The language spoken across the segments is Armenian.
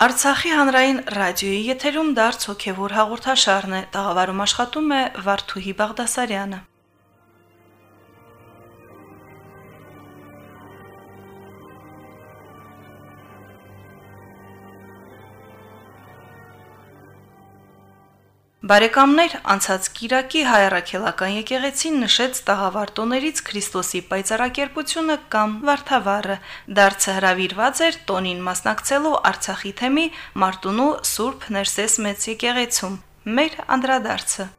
Արցախի հանրային ռադիոյի եթերում դարձ հոգևոր հաղորդաշարն է։ Տաղավարում աշխատում է Վարդուհի Բաղդասարյանը։ Բարեկամներ, անցած Կիրակի հայրաքելական եկեղեցին նշեց տաղավարտոներից Քրիստոսի պայծառակերպությունը կամ Վարդավառը։ Դարձը հravirված էր տոնին մասնակցելու Արցախի թեմի Մարտունու Սուրբ Ներսես Մեծ եկեղեցում։ Մեր անդրադարձը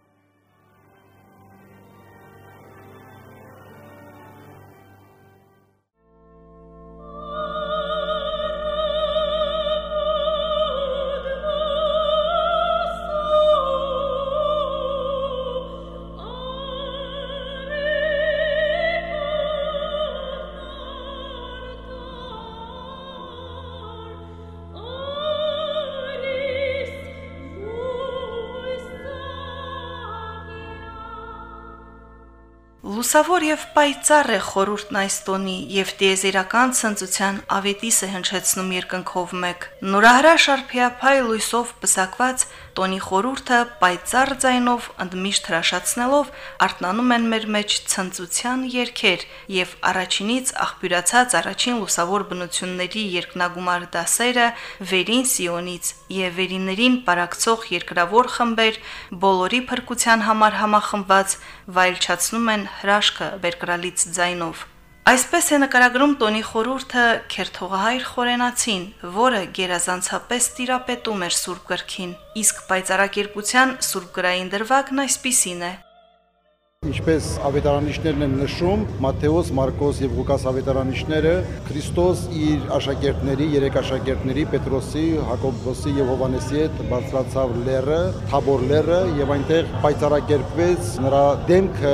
Լուսավոր եւ պայծառ է խորուրդն այս տոնի եւ տիեզերական ցնծության ավետիսը հնչեցնում երկնքով մեկ։ Նորահրաշ արփիափայ լույսով պսակված տոնի խորուրդը պայծառ ձայնով ընդմիշտ հրաշացնելով արտնանում են մեր մեջ ցնծության երգեր եւ առաջինից աղբյուրացած առաջին լուսավոր բնությունների երկնագումար դասերը վերին Սիոնից եւ վերիներին պարակցող երկրավոր խմբեր բոլորի փրկության համար համախմբված վայելչացնում են հրաշքը բերկրալից ձայնով։ Այսպես է նկարագրում Տոնի խորուրդը Քերթողահայր Խորենացին, որը գերազանցապես տիրապետում էր Սուրբ Գրքին, իսկ պայծառակերպության Սուրբ գրային դրվագն այսպիսին է. Ինչպես ավետարանիչներն են նշում, Մատթեոս, Մարկոս եւ Ղուկաս ավետարանիչները Քրիստոս իր աշակերտների, երեք աշակերտների Պետրոսի, Հակոբոսի եւ Հովանեսի հետ բարձրացավ լեռը, Թաբոր լեռը եւ այնտեղ պայծառակերպվեց նրա դեմքը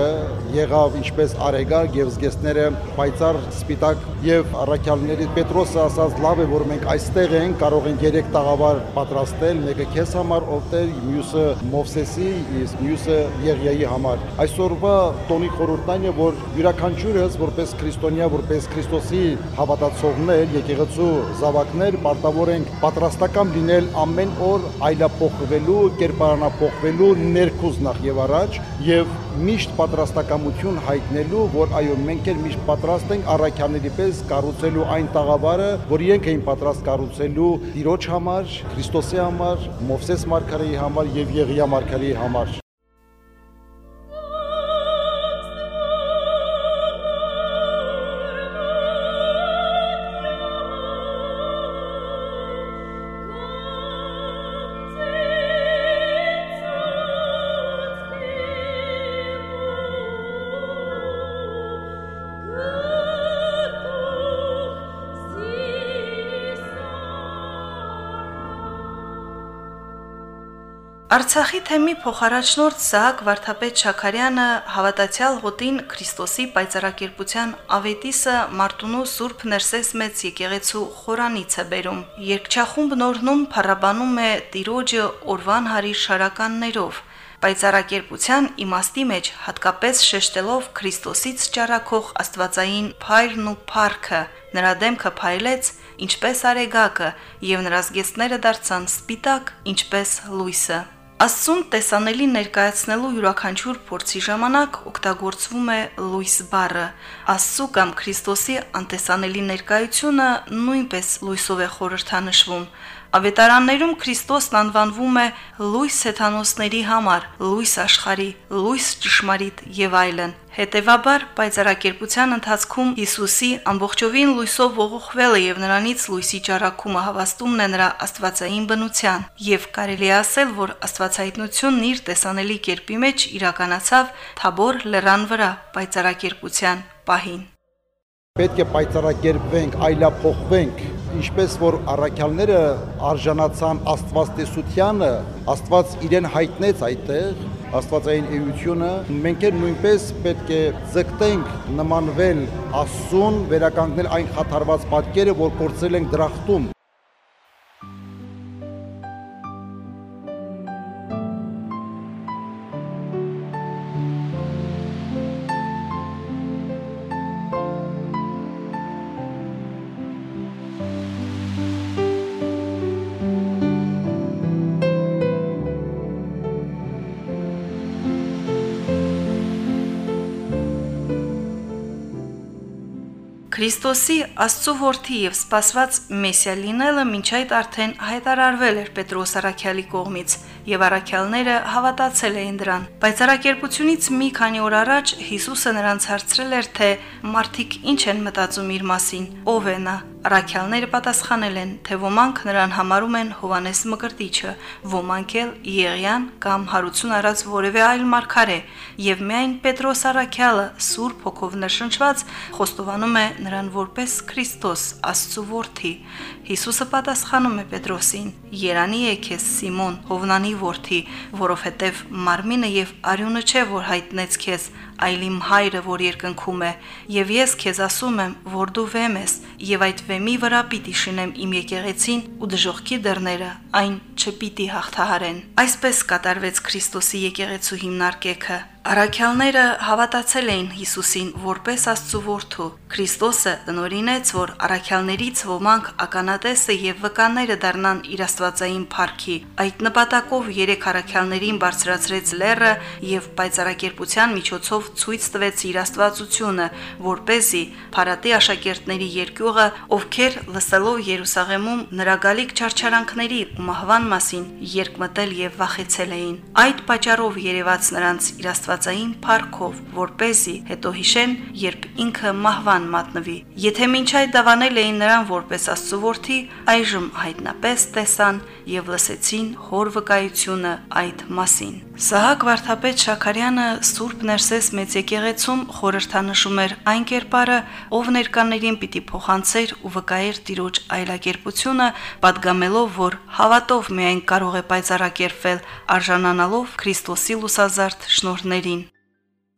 եղավ ինչպես արեգակ եւ զգեստները պայծառ սպիտակ եւ առաքյալների Պետրոսը ասաց լավ է որ մենք այստեղ ենք կարող ենք երեք տաղավար պատրաստել մեկը քեզ համար ով տեր մյուսը Մովսեսի իսկ մյուսը Եղիայի համար այսօր օրվա տոնի խորհուրդն է, որ յուրաքանչյուրս որպես քրիստոնյա, որպես Քրիստոսի հավատացողներ, եկեղեցու զավակներ պարտավոր ենք պատրաստական լինել ամեն օր այլափոխվելու, կերպարանափոխվելու ներքուզ նախ եւ առաջ եւ միշտ պատրաստակամություն հայտնելու, որ այո, մենք էլ միշտ պատրաստ ենք առաքյաների պես կառուցելու այն տաղավարը, որ իրենք էին պատրաստ կառուցելու Տիրոջ համար, Քրիստոսի համար, Մովսես Մարգարեի համար եւ Եղիա Մարգարեի համար։ Արցախի թեմի փոխարաջնորդ Սահակ Վարդապետ Շաքարյանը հավատացյալ հոտին Քրիստոսի պայծառակերպության ավետիսը Մարտունու Սուրբ Ներսես մեծ եկեղեցու խորանից է բերում։ Երկչախումբ նորնում փառաբանում է Տիրոջը օրվան հարի շարականներով։ Պայծառակերպության իմաստի մեջ հատկապես շեշտելով Քրիստոսից ճառակող Աստվածային փայլն ու փառքը, նրա դեմքը փայլեց, ինչպես արեգակը, եւ նրա զգեստները դարձան սպիտակ, ինչպես լույսը։ Աստծուն տեսանելի ներկայացնելու յուրաքանչյուր փորձի ժամանակ օգտագործվում է լույս բառը։ Աստծու կամ Քրիստոսի անտեսանելի ներկայությունը նույնպես լույսով է խորհրդանշվում։ Ավետարաններում Քրիստոսն անվանվում է լույս հեթանոսների համար, լույս աշխարի, լույս ճշմարիտ եւ այլն։ Հետևաբար պայծառակերպության ընթացքում Հիսուսի ամբողջովին լույսով ողողվելը եւ նրանից լույսի ճառակումը հավաստումն է նրա աստվածային բնության եւ կարելի է ասել, որ աստվածայտնությունն իր տեսանելի կերպի մեջ իրականացավ Թաբոր լեռան վրա պայծառակերպության պահին։ Պետք է պայծառակերպվենք, այլափոխվենք ինչպես որ առաքյալները արժանացան Աստված տեսությանը, Աստված իրեն հայտնեց այդտեղ, Աստվածային էությունը, մենք էլ նույնպես պետք է ձգտենք նմանվել Աստծուն, վերականգնել այն խաթարված պատկերը, որ կորցրել ենք դրախտում։ Քրիստոսի Աստծո որդի եւ սпасված Մեսիա լինելը մինչ այդ արդեն հայտարարվել էր Պետրոս Արաքյալի կողմից եւ Արաքյալները հավատացել էին դրան։ Բայց արակերպությունից մի քանի օր առաջ Հիսուսը նրանց հարցրել էր թե մարդիկ ինչ են մտածում իր մասին, ով է նա։ Առաքյալները պատասխանել են, թե ոմանք նրան համարում են Հովանես Մկրտիչը, ոմանք էլ Եղիան կամ հարություն առած որևէ այլ մարգարե, եւ միայն Պետրոս Արաքյալը Սուրբ Հոգով նշնչված խոստովանում է նրան որպես Քրիստոս, Աստծո որդի։ Հիսուսը պատասխանում է Պետրոսին. Երանի է քեզ Սիմոն, Հովնանի որդի, որովհետև մարմինը եւ արյունը չէ, որ հայտնեց քեզ, այլ իմ հայրը, որ երկնքում է, եւ ես քեզ ասում եմ, որ դու վեմ ես, եւ այդ վեմի վրա պիտի շինեմ իմ եկեղեցին ու դժողքի դռները այն չպիտի հաղթահարեն։ Այսպես կատարվեց Քրիստոսի եկեղեցու հիմնարկեքը։ Արաքյալները հավատացել էին Հիսուսին որպես Աստծո որդու։ Քրիստոսը տնորինեց, որ արաքյալներից ոմանք ականատեսը եւ վկաները դառնան իր Աստվածային փառքի։ Այդ նպատակով երեք արաքյալներին բարձրացրեց լեռը եւ պայծառակերպության միջոցով ցույց տվեց իր Աստվածությունը, որ เป զի Փարատի աշակերտների երկյուղը, ովքեր լսելով Երուսաղեմում նրա գալիք չարչարանքների ու մահվան մասին երկմտել եւ վախեցել էին։ Այդ պատճառով երևաց նրանց իր Աստված աստվածային փառքով, որ เป զի հետո հիշեն, երբ ինքը մահվան մատնվի։ Եթե մինչ այդ դավանել էին նրան որպես Աստծո որդի, այժմ հայտնապես տեսան եւ լսեցին հոր վկայությունը այդ մասին։ Սահակ Վարդապետ Շաքարյանը Սուրբ Ներսես մեծ եկեղեցում խորհրդանշում էր այն կերպարը, ով ներկաներին պիտի փոխանցեր ու վկայեր տիրոջ այլակերպությունը, падգամելով, որ հավատով միայն կարող է պայծառակերպվել արժանանալով Քրիստոսի լուսազարդ շնորհներին։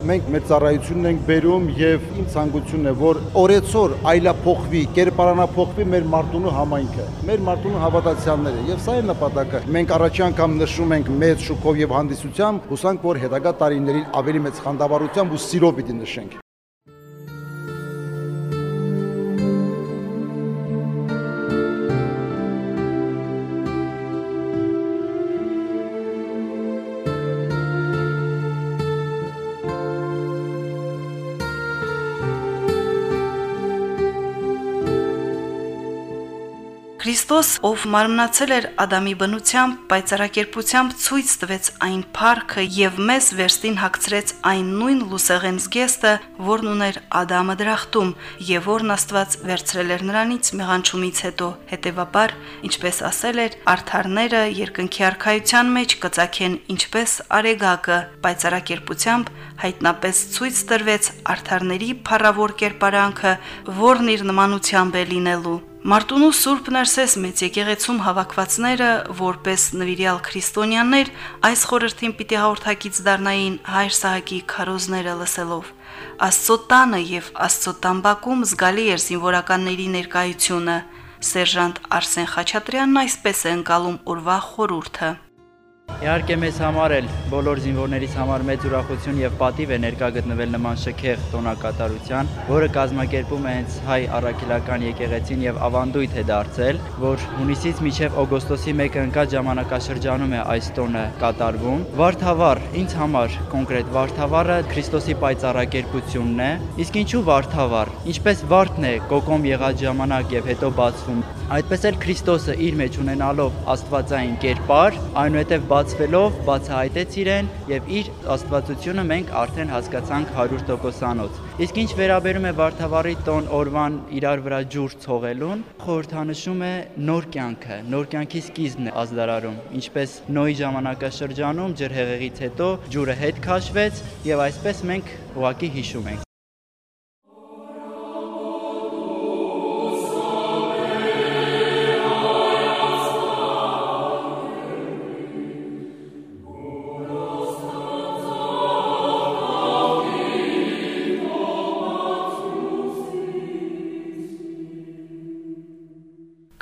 Մենք մեր ծառայությունն ենք բերում եւ իմ ցանկությունն է, որ օրեցօր այլափոխվի, կերպարանափոխվի մեր Մարտունու համայնքը, մեր Մարտունու հավատացյալները եւ սա է նպատակը։ Մենք առաջի անգամ նշում ենք մեծ շուկով եւ հանդիսությամբ, հուսանք, որ հետագա տարիներին ավելի մեծ խանդավառությամբ ու սիրով պիտի նշենք։ Քրիստոս, ով մարմնացել էր Ադամի բնությամբ, պայծառակերպությամբ ցույց տվեց այն փառքը եւ մեզ վերստին հագցրեց այն նույն լուսեղեն զգեստը, որն ուներ Ադամը դրախտում եւ որն Աստված վերցրել էր նրանից մեղանչումից հետո։ Հետևաբար, ինչպես ասել էր, արթարները երկնքի արխայության մեջ կծակեն ինչպես արեգակը, պայծառակերպությամբ հայտնապես ցույց տրվեց արթարների փառավոր կերպարանքը, որն իր նմանությամբ է լինելու։ Մարտունու Սուրբ Ներսես մեծ եկեղեցում հավաքվածները որպես նվիրյալ քրիստոնյաներ այս խորհրդին պիտի հաղորդակից դառնային հայր Սահակի քարոզները լսելով։ Աստծո տանը եւ Աստծո տամբակում զգալի էր զինվորականների ներկայությունը։ Սերժանտ Արսեն Խաչատրյանն այսպես է ընկալում օրվա խորհուրդը։ Իհարկե մեզ համար էլ բոլոր զինվորներից համար մեծ ուրախություն եւ պատիվ է ներկա գտնվել նման շքեղ տոնակատարության, որը կազմակերպում է հենց հայ առաքելական եկեղեցին եւ ավանդույթ է դարձել, որ հունիսից մինչեւ օգոստոսի 1-ը ընկած ժամանակաշրջանում է այս տոնը կատարվում։ Վարդավառ ինձ համար կոնկրետ Վարդավառը Քրիստոսի պայծառակերպությունն է, իսկ ինչու Վարդավառ։ Ինչպես Վարդն է կոկոմ եղած ժամանակ եւ հետո բացվում, այդպես էլ Քրիստոսը իր մեջ ունենալով Աստվածային կերպար, այնուհետև բացվելով բացահայտեց իրեն եւ իր աստվածությունը մենք արդեն հասկացանք 100%-անոց։ Իսկ ինչ վերաբերում է Վարդավառի տոն օրվան իրար վրա ջուր ցողելուն, խորհրդանշում է նոր կյանքը, նոր կյանքի սկիզբն է ազդարարում։ Ինչպես Նոյի ժամանակաշրջանում ջրհեղեղից հետո ջուրը հետ քաշվեց եւ այսպես մենք ուղակի հիշում ենք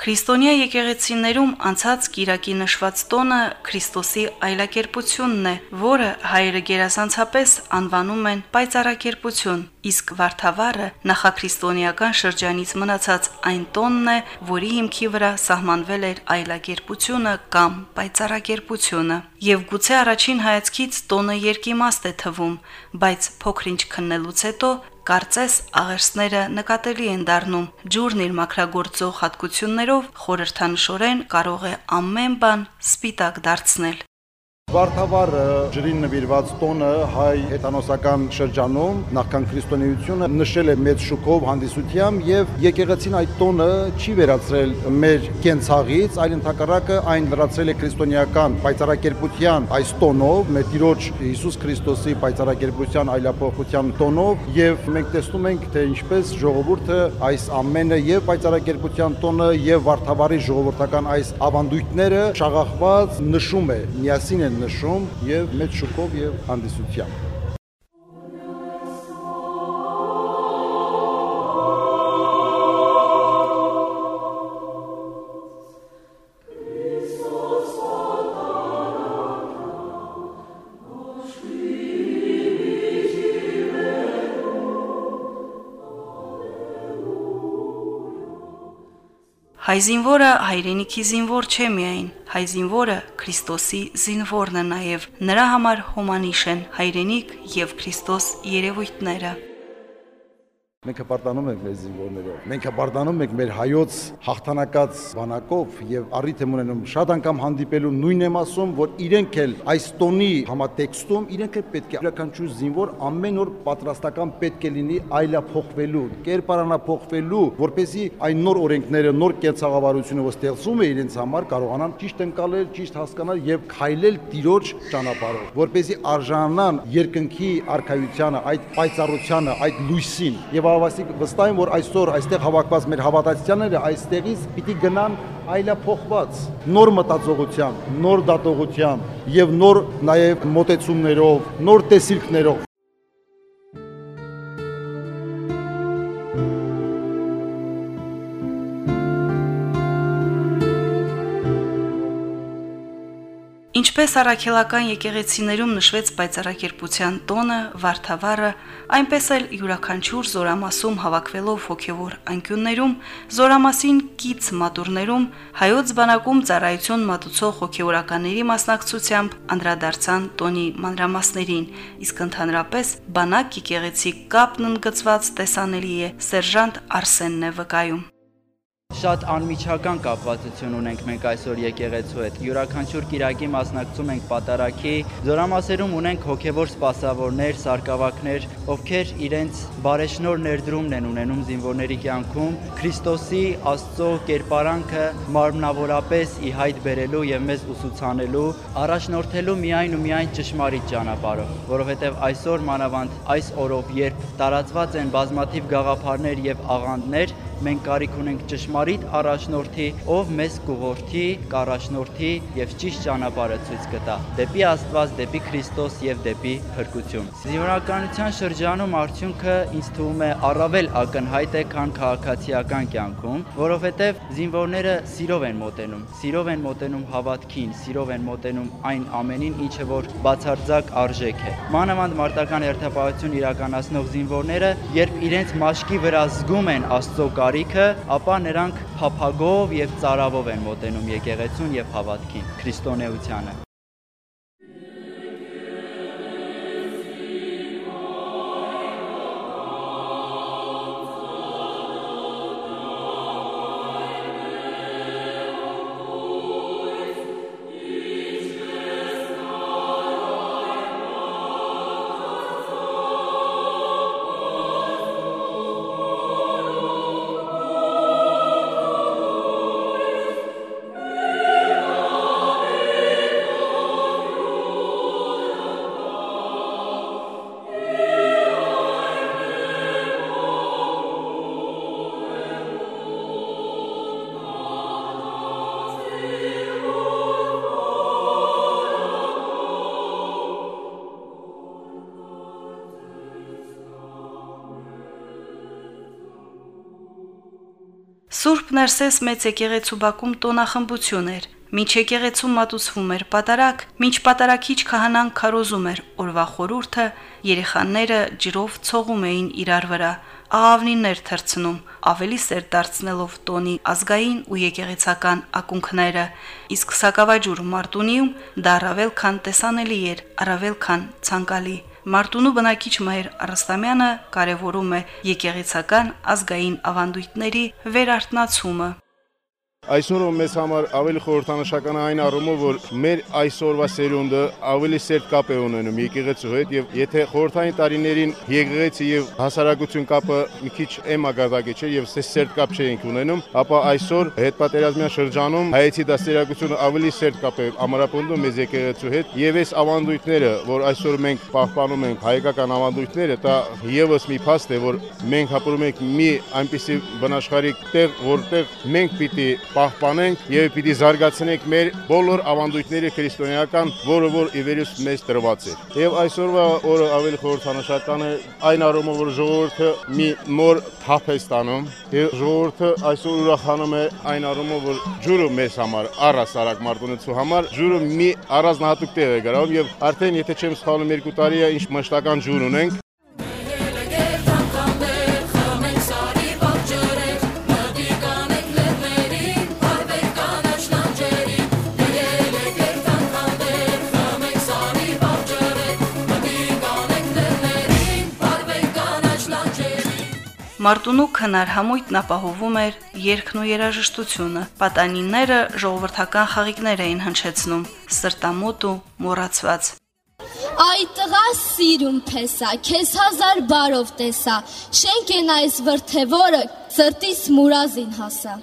Քրիստոնյա եկեղեցիներում անցած Կիրակի նշված տոնը Քրիստոսի այլակերպությունն է, որը հայերը գերազանցապես անվանում են պայծառակերպություն, իսկ Վարդավառը նախաքրիստոնեական շրջանից մնացած այն տոնն է, որի հիմքի վրա սահմանվել էր այլակերպությունը կամ պայծառակերպությունը։ Եվ գուցե առաջին հայացքից տոնը երկիմաստ է թվում, բայց փոքրինչ քննելուց հետո Կարծես աղերսները նկատելի են դառնում։ Ջուրն իր մակրագործող հատկություններով խորհրդանշորեն կարող է ամեն բան սպիտակ դարձնել։ Վարդավառ ջրին նվիրված տոնը հայ հեթանոսական շրջանում նախքան քրիստոնեությունը նշել է մեծ շուկով հանդիսությամբ եւ եկեղեցին այդ տոնը չի վերացրել մեր կենցաղից, այլ ընդհակառակը այն լրացրել է քրիստոնեական պայծառակերպության այս տոնով, մեր Տիրոջ Հիսուս Քրիստոսի պայծառակերպության այլապողության տոնով եւ մենք տեսնում ենք թե ինչպես ժողովուրդը այս ամենը եւ պայծառակերպության տոնը եւ Վարդավառի ժողովրդական այս ավանդույթները շաղախված նշում է, միասին են նշում եւ մեծ շուկով եւ հանդիսությամբ Հայ զինվորը հայրենիքի զինվոր չէ միայն, հայ զինվորը Քրիստոսի զինվորն է նաև։ Նրա համար հոմանիշ են հայրենիք եւ Քրիստոս երևույթները։ Մենք հպարտանում ենք մեր զինվորներով։ Մենք հպարտանում ենք մեր հայոց հաղթանակած բանակով եւ առիթ եմ ունենում շատ անգամ հանդիպելու նույնն եմ ասում, որ իրենք էլ այս տոնի համատեքստում իրենք էլ պետք է յուրաքանչյուր զինվոր ամեն օր պատրաստական պետք է լինի այլափոխվելու, կերպարանափոխվելու, որպեսզի այն նոր օրենքները, նոր կենցաղավարությունը, որ ստեղծում է իրենց համար, կարողանան ճիշտ ընկալել, ճիշտ հասկանալ եւ քայլել տիրոջ ճանապարհով, որպեսզի արժանան երկնքի արխայությանը, այդ պայծառությանը, այդ լույսին եւ ավասիկ վստահ եմ որ այսօր այստեղ հավաքված մեր հավատացյալները այստեղից պիտի գնան այլափոխված նոր մտածողությամբ, նոր դատողությամբ եւ նոր նաեւ մոտեցումներով, նոր տեսիլքներով Ինչպես առաքելական եկեղեցիներում նշվեց պայծառակերպության տոնը, Վարդավառը, այնպես էլ յուրաքանչյուր զորամասում հավաքվելով հոգևոր անկյուններում, զորամասին կից մատուրներում հայոց բանակում ծառայություն մատուցող հոգևորականների մասնակցությամբ անդրադարձան տոնի մանրամասներին, իսկ ընդհանրապես բանակ եկեղեցի կապն ընդգծված տեսանելի է սերժանտ Արսենն է վկայում Շատ անմիջական կապվածություն ունենք մենք այսօր եկեղեցու հետ։ Յուրաքանչյուր Կիրակի մասնակցում ենք պատարակի, զորամասերում ունենք հոգևոր սպասավորներ, սարկավակներ, ովքեր իրենց բարեշնոր ներդրումն են ունենում զինվորների կյանքում Քրիստոսի Աստծո կերպարանքը մարմնավորապես ի հայտ բերելու եւ մեզ ուսուցանելու, առաջնորդելու միայն ու միայն ճշմարիտ ճանապարհով, որովհետեւ այսօր մանավանդ այս օրով, երբ տարածված են բազմաթիվ գաղափարներ եւ աղանդներ, մենք կարիք ունենք ճշմարիտ առաջնորդի, ով մեզ կուղորդի, կառաջնորդի եւ ճիշտ ճանապարհը ցույց կտա դեպի Աստված, դեպի Քրիստոս եւ դեպի փրկություն։ Զինվորականության շրջանում արդյունքը ինձ թվում է առավել ակնհայտ է, քան քաղաքացիական կյանքում, որովհետեւ զինվորները սիրով են մոտենում, սիրով են մոտենում հավատքին, սիրով են մոտենում այն ամենին, ինչը որ բացարձակ արժեք է։ Մանավանդ մարտական հերթապահություն իրականացնող զինվորները, երբ իրենց մաշկի վրա զգում են Աստծո կարիքը, ապա նրանք փափագով եւ ծարավով են մոտենում եկեղեցուն եւ հավատքին, քրիստոնեությանը։ Ներսես մեծ եկեղեցու Բաքում տոնախմբություն էր։ Մինչ եկեղեցու մատուցվում էր պատարակ, մինչ պատարակիչ քահանան քարոզում էր օրվա խորուրդը, երեխաները ջրով ցողում էին իրար վրա, աղավնիներ թրցնում, ավելի սեր դարձնելով տոնի ազգային ու եկեղեցական ակունքները, իսկ սակավաջուր Մարտունիում դա առավել քան տեսանելի էր, առավել քան ցանկալի։ Մարտունու բնակիչ Մհեր Արստամյանը կարևորում է եկեղեցական ազգային ավանդույթների վերարտնացումը։ Այսօրը մեզ համար ավելի խորհրդանշական է այն առումով, որ մեր այսօրվա սերունդը ավելի սերտ կապ է ունենում եկեղեցու հետ եւ եթե խորհրդային տարիներին եկեղեցի եւ հասարակություն կապը մի քիչ էմա գազակի չէ եւ սերտ կապ չէինք ունենում, ապա այսօր հետպատերազմյան շրջանում հայեցի դաստիարակությունը ավելի սերտ կապ է ամրապնդում մեզ եկեղեցու հետ եւ այս ավանդույթները, որ այսօր մենք պահպանում ենք հայկական ավանդույթները, դա եւս մի փաստ է, որ մենք ապրում ենք մի այնպիսի բնաշխարհիկ տեղ, որտեղ մենք պիտի պահպանենք եւ պիտի զարգացնենք մեր բոլոր ավանդույթները քրիստոնեական, որը որ ի վերուս մեզ տրված է։ Եվ այսօրվա օրը ավելի խորհրդանշական է այն առումով, որ ժողովուրդը մի նոր թափ է ստանում եւ ժողովուրդը այսօր ուրախանում է այն առումով, որ ջուրը մեզ համար առասարակ մարտունեցու համար ջուրը մի առանձնահատուկ տեղ է գրավում եւ արդեն եթե չեմ սխալվում երկու տարի է ինչ մշտական ջուր ունենք Մարտունու քնար համույթն ապահովում էր երկն ու երաժշտությունը։ Պատանիները ժողովրդական խաղիկներ էին հնչեցնում, սրտամոտ ու մոռացված։ Այ տղա սիրուն փեսա, քեզ հազար բարով տեսա, շենք են այս վրթևորը, սրտիս մուրազին հասա։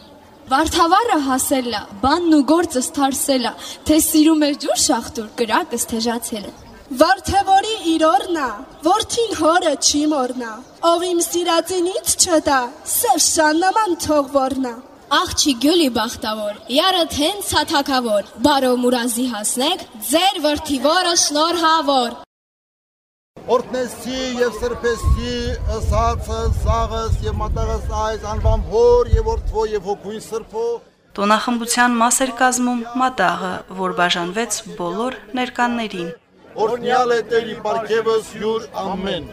Վարդավառը հասելա, բանն ու գործը սթարսելա, թե սիրում էր ջուր շախտուր, կրակս թեժացել Վարդևորի իրորնա, որդին հորը չի մորնա, ով իմ սիրածինից չտա, սև շաննաման թող որնա։ Աղջի գյուլի բախտավոր, յարդ հենց սաթակավոր, բարո մուրազի հասնեք, ձեր վրթի որը շնորհավոր։ Օրտնեսի եւ սրբեսի ըսածը սաղս եւ մատաղս այս անվամ հոր եւ օրթվո եւ հոգույն սրբո Տոնախմբության մաս էր կազմում մատաղը, որ բաժանվեց բոլոր ներկաններին օրհնյալ է Տերի պարգևս յուր ամեն։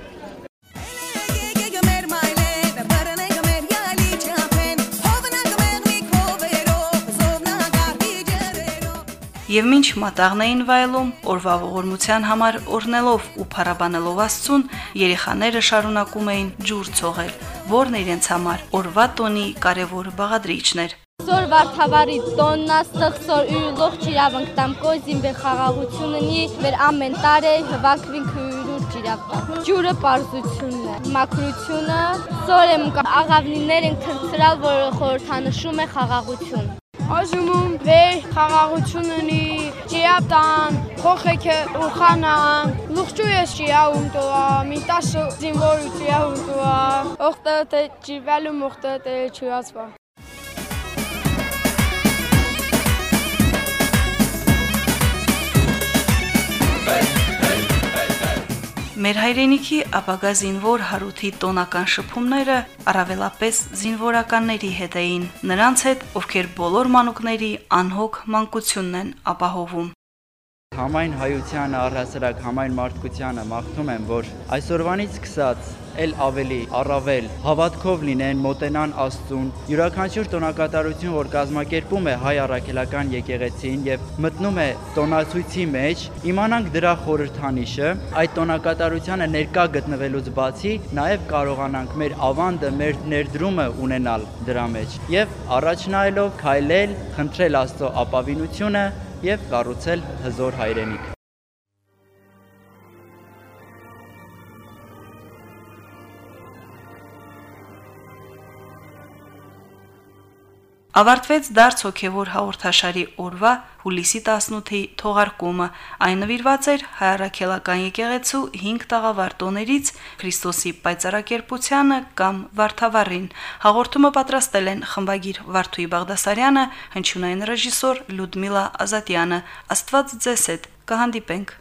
Եվ ինչ մատաղն էին վայելում, օրվա ողորմության համար օրնելով ու փարաբանելով Աստծուն, երեխաները շարունակում էին ջուր ցողել, որն իրենց համար օրվա տոնի կարևոր բաղադրիչն էր։ Սոր վարդավարի տոննա ստղսոր ու լող իրավանք տամ կոզին բե խաղաղություննի մեր ամեն տարե հվակվին քույրուր ջիրապա ջուրը պարզությունն է մակրությունը սոր եմ աղավնիներ են թրծրալ որը խորհրդանշում է խաղաղություն Այժմում վեր խաղաղություննի ջիապտան խոխեքը ուխանան լուղջու ես ջիա ունտոա միտաշը զինվորու ջիա ունտոա օխտը թե ջիվալու մոխտը թե չուացվա Մեր հայրենիքի ապագա զինվոր Հարութի տոնական շփումները առավելապես զինվորականների հետ էին, նրանց հետ, ովքեր բոլոր մանուկների անհոգ մանկությունն են ապահովում։ Համայն հայությանը, առհասարակ համայն մարդկությանը մաղթում եմ, որ այսօրվանից սկսած ել ավելի առավել հավատքով լինեն, մոտենան Աստծուն։ Յուրաքանչյուր տոնակատարություն, որ կազմակերպում է հայ առաքելական եկեղեցին եւ մտնում է տոնացույցի մեջ, իմանանք դրա խորհրդանիշը, այդ տոնակատարությանը ներկա գտնվելուց բացի նաեւ կարողանանք մեր ավանդը, մեր ներդրումը ունենալ դրա մեջ եւ առաջ նայելով քայլել, խնդրել Աստծո ապավինությունը եւ կառուցել հզոր հայրենիք։ Ավարտվեց դարձ հոգևոր հաղորդաշարի օրվա հուլիսի 18-ի թողարկումը։ Այն նվիրված էր հայարակելական եկեղեցու 5 տաղավարտոներից Քրիստոսի պայծառակերպությանը կամ Վարդավառին։ Հաղորդումը պատրաստել են խմբագիր Վարդուի Բաղդասարյանը, հնչյունային ռեժիսոր Լյուդմիլա Ազատյանը։ Աստված ձեզ հետ։ Կհանդիպենք